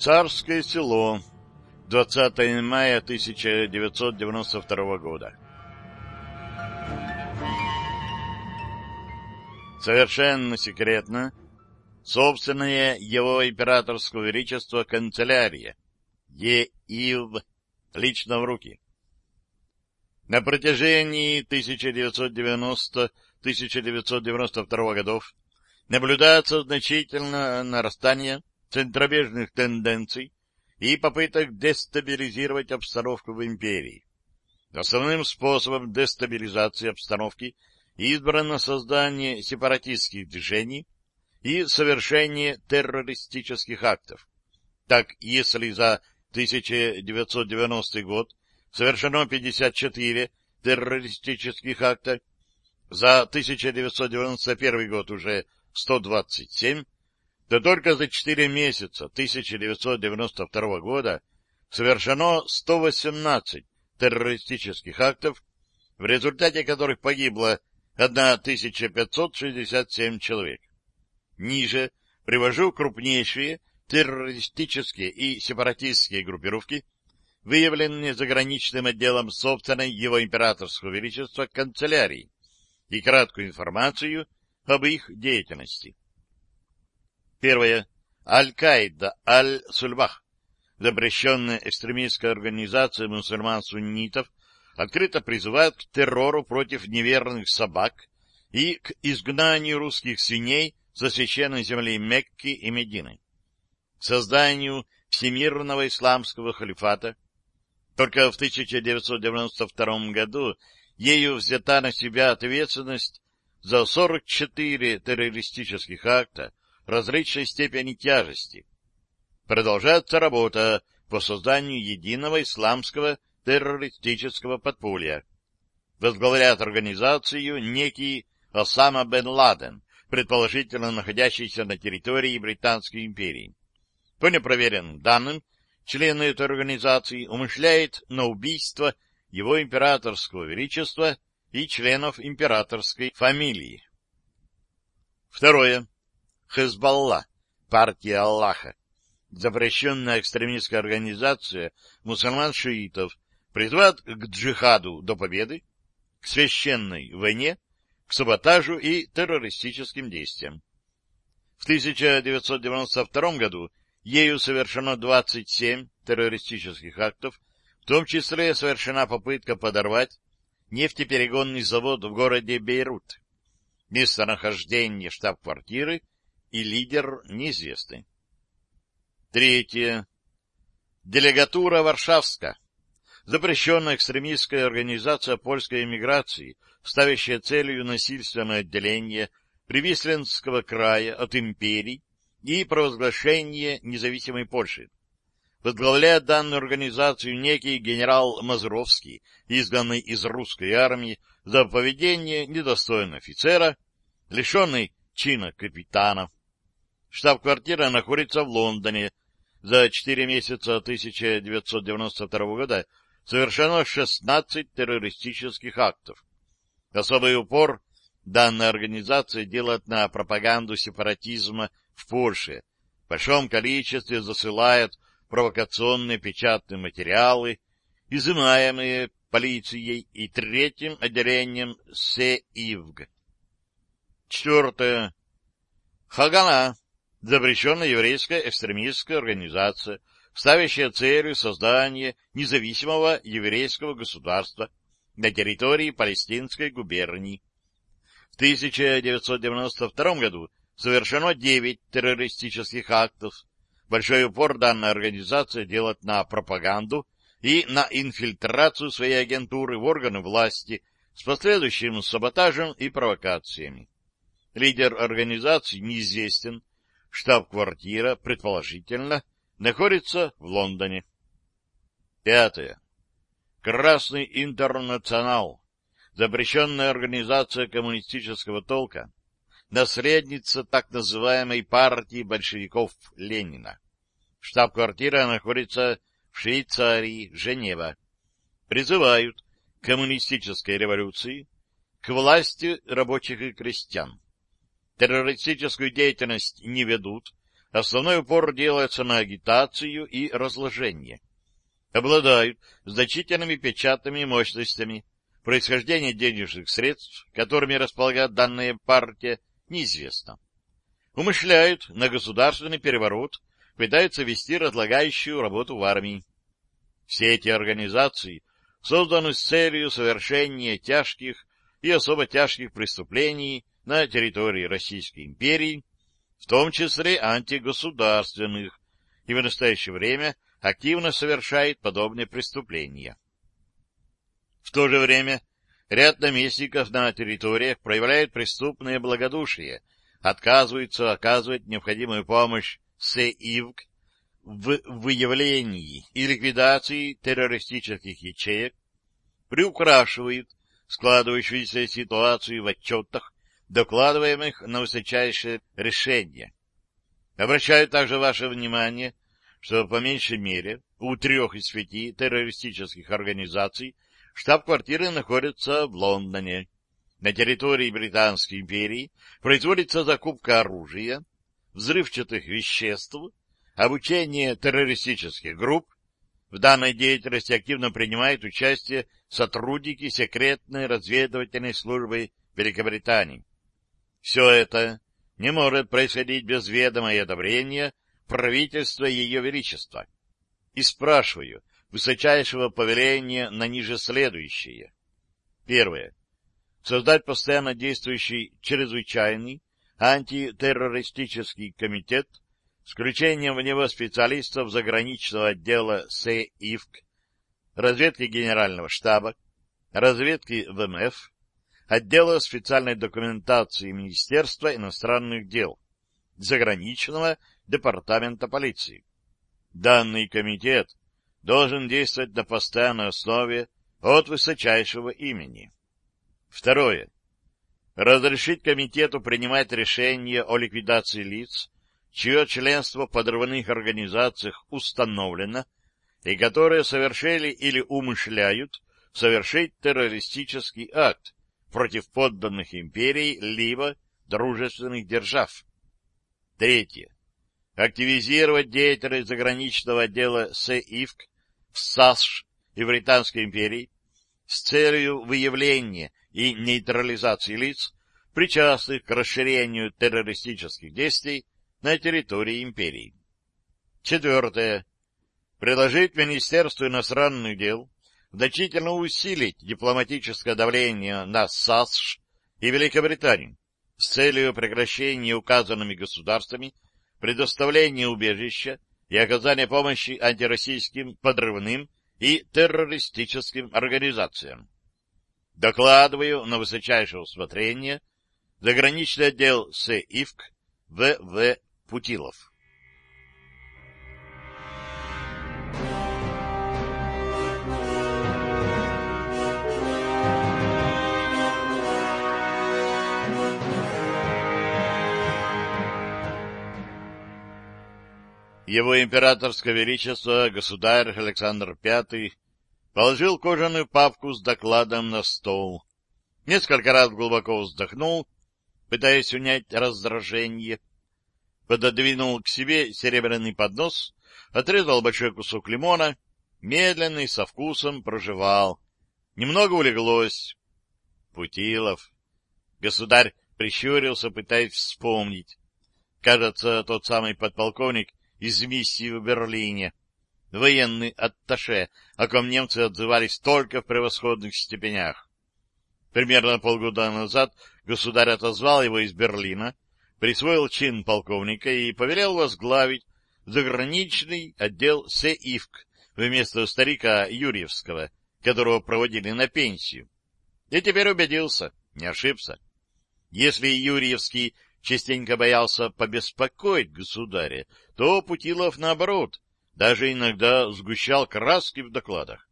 Царское село. 20 мая 1992 года. Совершенно секретно собственное его императорского величества канцелярия ЕИВ лично в руки. На протяжении 1990-1992 годов наблюдается значительное нарастание центробежных тенденций и попыток дестабилизировать обстановку в империи. Основным способом дестабилизации обстановки избрано создание сепаратистских движений и совершение террористических актов. Так, если за 1990 год совершено 54 террористических акта, за 1991 год уже 127, то только за 4 месяца 1992 года совершено 118 террористических актов, в результате которых погибло 1567 человек. Ниже привожу крупнейшие террористические и сепаратистские группировки, выявленные заграничным отделом собственной его императорского величества канцелярии, и краткую информацию об их деятельности. Первое. Аль-Каида, Аль-Сульбах, запрещенная экстремистская организация мусульман-суннитов, открыто призывает к террору против неверных собак и к изгнанию русских свиней со священной земли Мекки и Медины, к созданию Всемирного исламского халифата. Только в 1992 году ею взята на себя ответственность за 44 террористических акта различной степени тяжести. Продолжается работа по созданию единого исламского террористического подполья. Возглавляет организацию некий Осама бен Ладен, предположительно находящийся на территории Британской империи. По непроверенным данным, члены этой организации умышляет на убийство его императорского величества и членов императорской фамилии. Второе. Хезбалла, партия Аллаха, запрещенная экстремистская организация мусульман-шиитов, призывает к джихаду до победы, к священной войне, к саботажу и террористическим действиям. В 1992 году ею совершено 27 террористических актов, в том числе совершена попытка подорвать нефтеперегонный завод в городе Бейрут. Местонахождение штаб-квартиры и лидер неизвестны. Третье. Делегатура Варшавска. Запрещенная экстремистская организация польской эмиграции, ставящая целью насильственное отделение Привисленского края от империй и провозглашение независимой Польши. Возглавляет данную организацию некий генерал Мазуровский, изгнанный из русской армии за поведение недостойного офицера, лишенный чина капитана. Штаб-квартира находится в Лондоне. За четыре месяца 1992 года совершено 16 террористических актов. Особый упор данная организация делает на пропаганду сепаратизма в Польше. В большом количестве засылает провокационные печатные материалы, изымаемые полицией и третьим отделением СЕИВГ. Четвертое. Хагана запрещенная еврейская экстремистская организация, ставящая целью создание независимого еврейского государства на территории Палестинской губернии. В 1992 году совершено 9 террористических актов. Большой упор данная организация делает на пропаганду и на инфильтрацию своей агентуры в органы власти с последующим саботажем и провокациями. Лидер организации неизвестен, Штаб-квартира, предположительно, находится в Лондоне. Пятое. Красный интернационал. Запрещенная организация коммунистического толка. Наследница так называемой партии большевиков Ленина. Штаб-квартира находится в Швейцарии, Женева. Призывают к коммунистической революции, к власти рабочих и крестьян террористическую деятельность не ведут, основной упор делается на агитацию и разложение. Обладают значительными печатными мощностями, происхождение денежных средств, которыми располагает данная партия, неизвестно. Умышляют на государственный переворот, пытаются вести разлагающую работу в армии. Все эти организации созданы с целью совершения тяжких и особо тяжких преступлений на территории Российской империи, в том числе антигосударственных, и в настоящее время активно совершает подобные преступления. В то же время ряд наместников на территориях проявляют преступное благодушие, отказываются оказывать необходимую помощь СЭИВК в выявлении и ликвидации террористических ячеек, приукрашивают складывающуюся ситуацию в отчетах, докладываемых на высочайшее решение. Обращаю также ваше внимание, что по меньшей мере у трех из пяти террористических организаций штаб-квартиры находятся в Лондоне. На территории Британской империи производится закупка оружия, взрывчатых веществ, обучение террористических групп. В данной деятельности активно принимают участие сотрудники секретной разведывательной службы Великобритании. Все это не может происходить без ведома и одобрения правительства Ее Величества. И спрашиваю высочайшего повеления на ниже следующее. Первое. Создать постоянно действующий чрезвычайный антитеррористический комитет с включением в него специалистов заграничного отдела СЭИФК, разведки Генерального штаба, разведки ВМФ, отдела специальной документации Министерства иностранных дел, заграничного департамента полиции. Данный комитет должен действовать на постоянной основе от высочайшего имени. Второе. Разрешить комитету принимать решения о ликвидации лиц, чье членство в подрывных организациях установлено и которые совершили или умышляют совершить террористический акт против подданных империй либо дружественных держав. Третье. Активизировать деятельность заграничного отдела СЭИФК в САСШ и Британской империи с целью выявления и нейтрализации лиц, причастных к расширению террористических действий на территории империи. Четвертое. Предложить Министерству иностранных дел значительно усилить дипломатическое давление на САСШ и Великобританию с целью прекращения указанными государствами предоставления убежища и оказания помощи антироссийским подрывным и террористическим организациям. Докладываю на высочайшее усмотрение заграничный отдел СЭИФК В.В. Путилов. Его императорское величество, государь Александр V, положил кожаную папку с докладом на стол. Несколько раз глубоко вздохнул, пытаясь унять раздражение. Пододвинул к себе серебряный поднос, отрезал большой кусок лимона, медленно и со вкусом прожевал. Немного улеглось. Путилов. Государь прищурился, пытаясь вспомнить. Кажется, тот самый подполковник из миссии в Берлине, военный атташе, о ком немцы отзывались только в превосходных степенях. Примерно полгода назад государь отозвал его из Берлина, присвоил чин полковника и повелел возглавить заграничный отдел СЭИФК вместо старика Юрьевского, которого проводили на пенсию. И теперь убедился, не ошибся. Если Юрьевский частенько боялся побеспокоить государя, то Путилов, наоборот, даже иногда сгущал краски в докладах.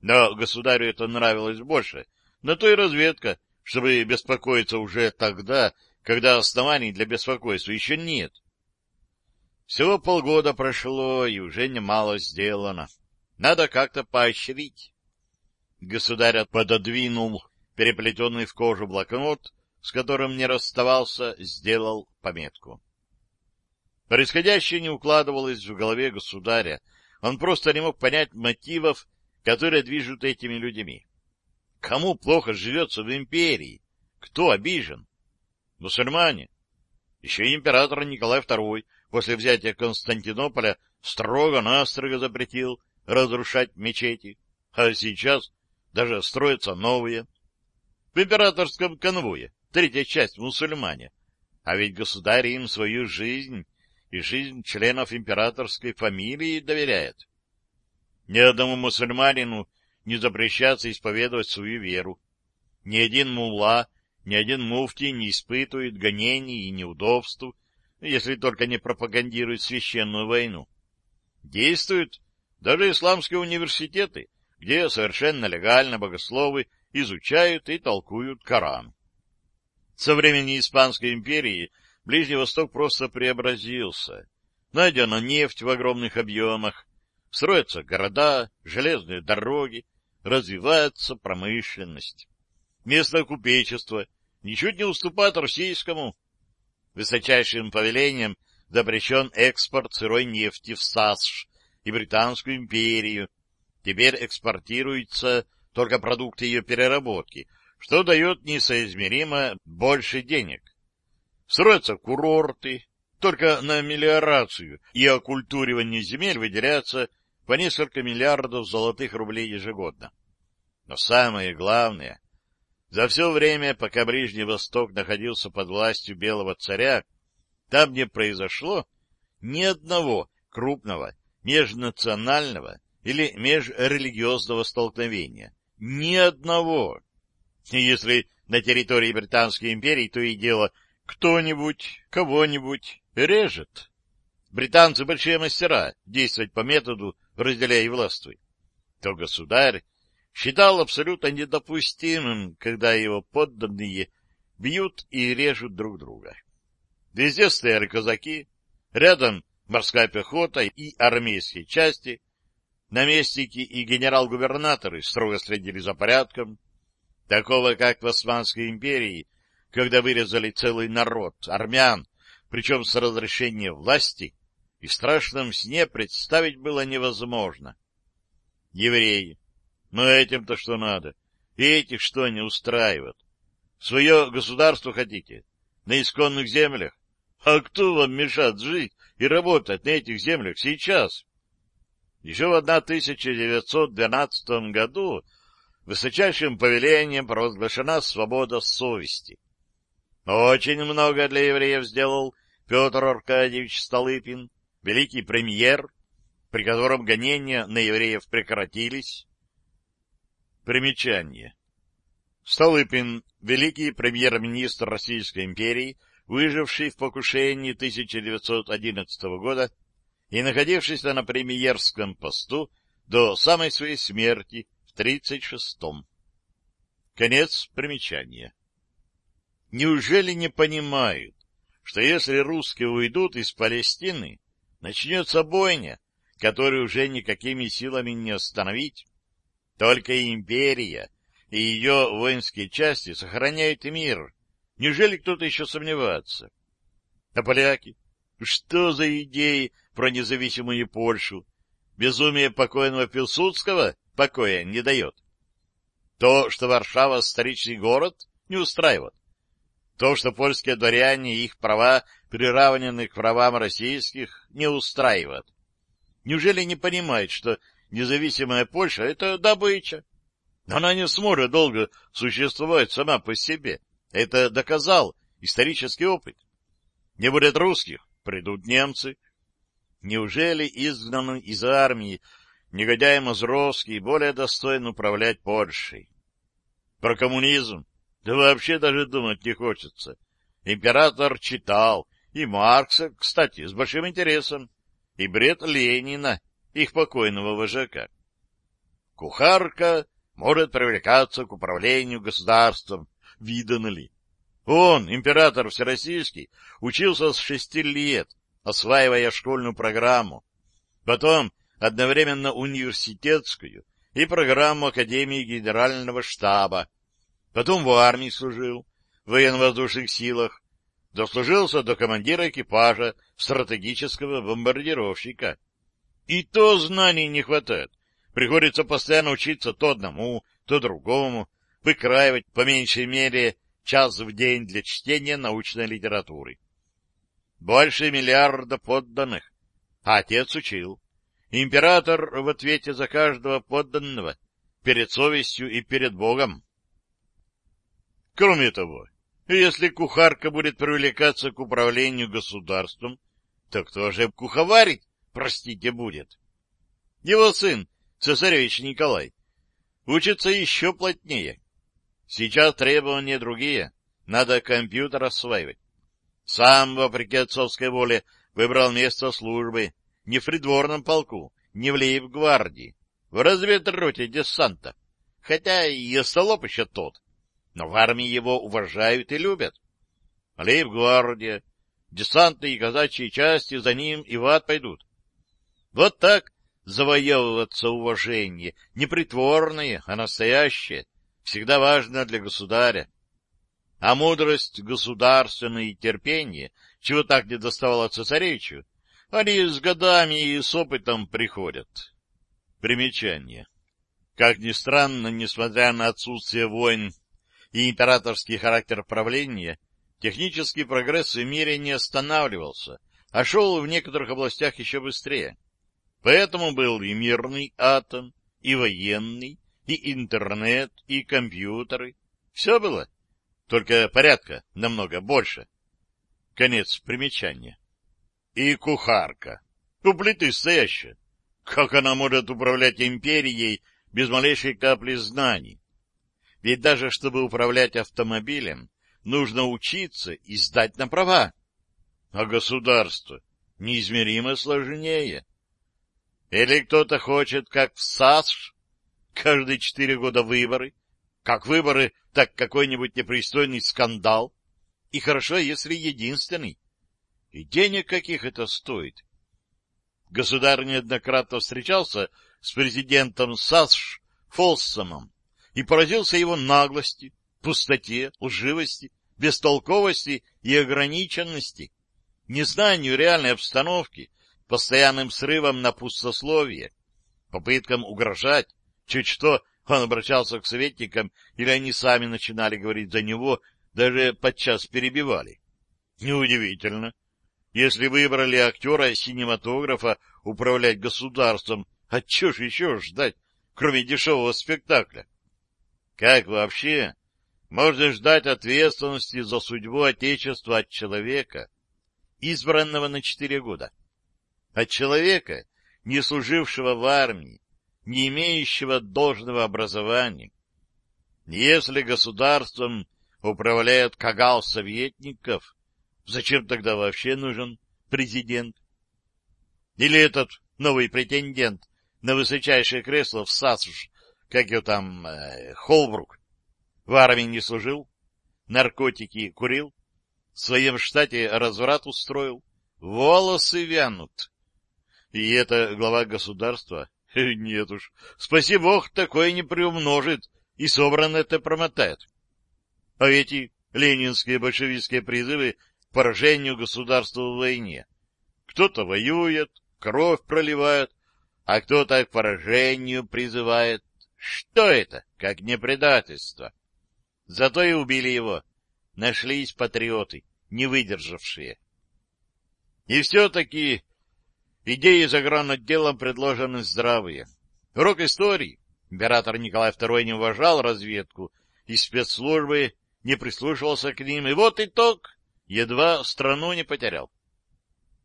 Но государю это нравилось больше, на то и разведка, чтобы беспокоиться уже тогда, когда оснований для беспокойства еще нет. Всего полгода прошло, и уже немало сделано. Надо как-то поощрить. Государь пододвинул переплетенный в кожу блокнот, с которым не расставался, сделал пометку. Происходящее не укладывалось в голове государя. Он просто не мог понять мотивов, которые движут этими людьми. Кому плохо живется в империи? Кто обижен? Мусульмане. Еще и император Николай II после взятия Константинополя строго-настрого запретил разрушать мечети, а сейчас даже строятся новые. В императорском конвое третья часть мусульмане, а ведь государь им свою жизнь и жизнь членов императорской фамилии доверяет. Ни одному мусульманину не запрещается исповедовать свою веру. Ни один мулла, ни один муфтий не испытывает гонений и неудобств, если только не пропагандирует священную войну. Действуют даже исламские университеты, где совершенно легально богословы изучают и толкуют Коран. Со времени Испанской империи Ближний Восток просто преобразился. Найдена нефть в огромных объемах, строятся города, железные дороги, развивается промышленность. Местное купечество ничуть не уступает российскому. Высочайшим повелением запрещен экспорт сырой нефти в САСШ и Британскую империю. Теперь экспортируются только продукты ее переработки, что дает несоизмеримо больше денег. Строятся курорты, только на мелиорацию и оккультуривание земель выделяется по несколько миллиардов золотых рублей ежегодно. Но самое главное, за все время, пока Ближний Восток находился под властью Белого царя, там не произошло ни одного крупного межнационального или межрелигиозного столкновения. Ни одного. И если на территории Британской империи то и дело кто-нибудь кого-нибудь режет. Британцы большие мастера действовать по методу «разделяй и властвуй». То государь считал абсолютно недопустимым, когда его подданные бьют и режут друг друга. Везде стояли казаки, рядом морская пехота и армейские части, наместники и генерал-губернаторы строго следили за порядком, такого, как в Османской империи, когда вырезали целый народ, армян, причем с разрешения власти, и в страшном сне представить было невозможно. Евреи. Но этим-то что надо? И этих что не устраивает? Свое государство хотите? На исконных землях? А кто вам мешает жить и работать на этих землях сейчас? Еще в 1912 году высочайшим повелением провозглашена свобода совести. Очень много для евреев сделал Петр Аркадьевич Столыпин, великий премьер, при котором гонения на евреев прекратились. Примечание. Столыпин, великий премьер-министр Российской империи, выживший в покушении 1911 года и находившийся на премьерском посту до самой своей смерти в 1936-м. Конец примечания. Неужели не понимают, что если русские уйдут из Палестины, начнется бойня, которую уже никакими силами не остановить? Только империя и ее воинские части сохраняют мир, Неужели кто-то еще сомневается? А поляки? Что за идеи про независимую Польшу? Безумие покойного Пилсудского покоя не дает. То, что Варшава — столичный город, не устраивает. То, что польские дворяне и их права приравнены к правам российских, не устраивает. Неужели не понимает, что независимая Польша — это добыча? Она не сможет долго существовать сама по себе. Это доказал исторический опыт. Не будет русских, придут немцы. Неужели изгнанный из армии негодяй Мазровский более достоин управлять Польшей? Про коммунизм? Да вообще даже думать не хочется. Император читал, и Маркса, кстати, с большим интересом, и бред Ленина, их покойного вожака. Кухарка может привлекаться к управлению государством, видано ли. Он, император всероссийский, учился с шести лет, осваивая школьную программу, потом одновременно университетскую и программу Академии Генерального штаба, потом в армии служил, в военно-воздушных силах, дослужился до командира экипажа стратегического бомбардировщика. И то знаний не хватает. Приходится постоянно учиться то одному, то другому, выкраивать по меньшей мере час в день для чтения научной литературы. Больше миллиарда подданных. А отец учил. Император в ответе за каждого подданного, перед совестью и перед Богом. Кроме того, если кухарка будет привлекаться к управлению государством, то кто же куховарить, простите, будет? Его сын, цесаревич Николай, учится еще плотнее. Сейчас требования другие, надо компьютер осваивать. Сам, вопреки отцовской воле, выбрал место службы не в придворном полку, не в лейб-гвардии, в разведроте десанта, хотя и остолоп еще тот, но в армии его уважают и любят. Лейб-гвардия, десантные и казачьи части за ним и в ад пойдут. Вот так завоевываться уважение, не притворное, а настоящее, всегда важно для государя. А мудрость государственная и терпение, чего так не доставало цесаревичу, они с годами и с опытом приходят. Примечание. Как ни странно, несмотря на отсутствие войн и императорский характер правления, технический прогресс в мире не останавливался, а шел в некоторых областях еще быстрее. Поэтому был и мирный атом, и военный, и интернет, и компьютеры. Все было, только порядка намного больше. Конец примечания. И кухарка. У плиты стоящая. Как она может управлять империей без малейшей капли знаний? Ведь даже чтобы управлять автомобилем, нужно учиться и сдать на права. А государство неизмеримо сложнее. Или кто-то хочет, как в САСШ, каждые четыре года выборы, как выборы, так какой-нибудь непристойный скандал, и хорошо, если единственный. И денег каких это стоит? Государь неоднократно встречался с президентом САСШ Фолсомом и поразился его наглости, пустоте, лживости, бестолковости и ограниченности, незнанию реальной обстановки, постоянным срывом на пустословие, попыткам угрожать, чуть что он обращался к советникам, или они сами начинали говорить за него, даже подчас перебивали. Неудивительно. Если выбрали актера синематографа управлять государством, а чего ж еще ждать, кроме дешевого спектакля? Как вообще можно ждать ответственности за судьбу Отечества от человека, избранного на четыре года? От человека, не служившего в армии, не имеющего должного образования. Если государством управляет кагал советников, зачем тогда вообще нужен президент? Или этот новый претендент на высочайшее кресло в САСШ, как его там, э, Холбрук, в армии не служил, наркотики курил, в своем штате разврат устроил, волосы вянут. И это глава государства? Нет уж, спаси бог, такое не приумножит, и собранное-то промотает. А эти ленинские большевистские призывы поражению государства в войне. Кто-то воюет, кровь проливает, а кто-то к поражению призывает. Что это, как не предательство? Зато и убили его. Нашлись патриоты, не выдержавшие. И все-таки идеи загранотделом предложены здравые. Урок истории. Император Николай II не уважал разведку и спецслужбы, не прислушивался к ним, и вот итог, едва страну не потерял.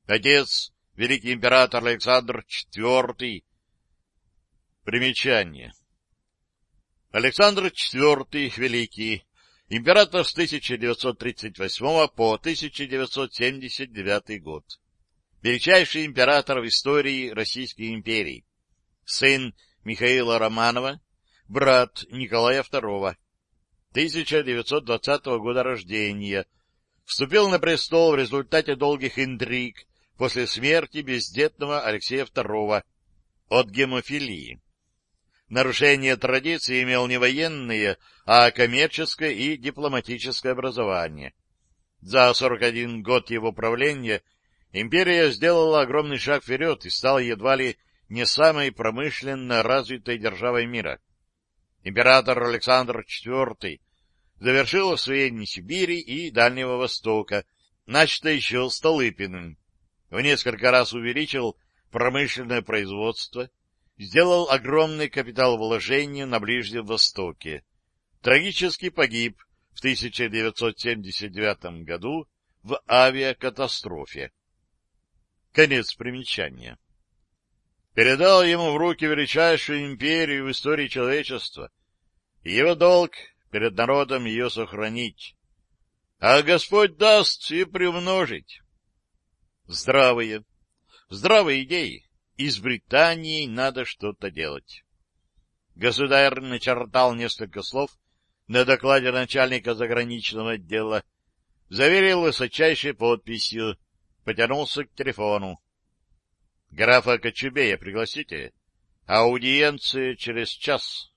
Отец, великий император Александр IV. Примечание. Александр IV Великий, император с 1938 по 1979 год величайший император в истории Российской империи, сын Михаила Романова, брат Николая II, 1920 года рождения, вступил на престол в результате долгих интриг после смерти бездетного Алексея II от гемофилии. Нарушение традиции имел не военное, а коммерческое и дипломатическое образование. За 41 год его правления Империя сделала огромный шаг вперед и стала едва ли не самой промышленно развитой державой мира. Император Александр IV завершил освоение Сибири и Дальнего Востока, начато еще Столыпиным. В несколько раз увеличил промышленное производство, сделал огромный капитал вложения на Ближнем Востоке. Трагически погиб в 1979 году в авиакатастрофе. Конец примечания. Передал ему в руки величайшую империю в истории человечества. его долг перед народом ее сохранить. А Господь даст и приумножить. Здравые, здравые идеи. Из Британии надо что-то делать. Государь начертал несколько слов на докладе начальника заграничного отдела, заверил высочайшей подписью, потянулся к телефону. — Графа Кочубея пригласите? Аудиенция через час.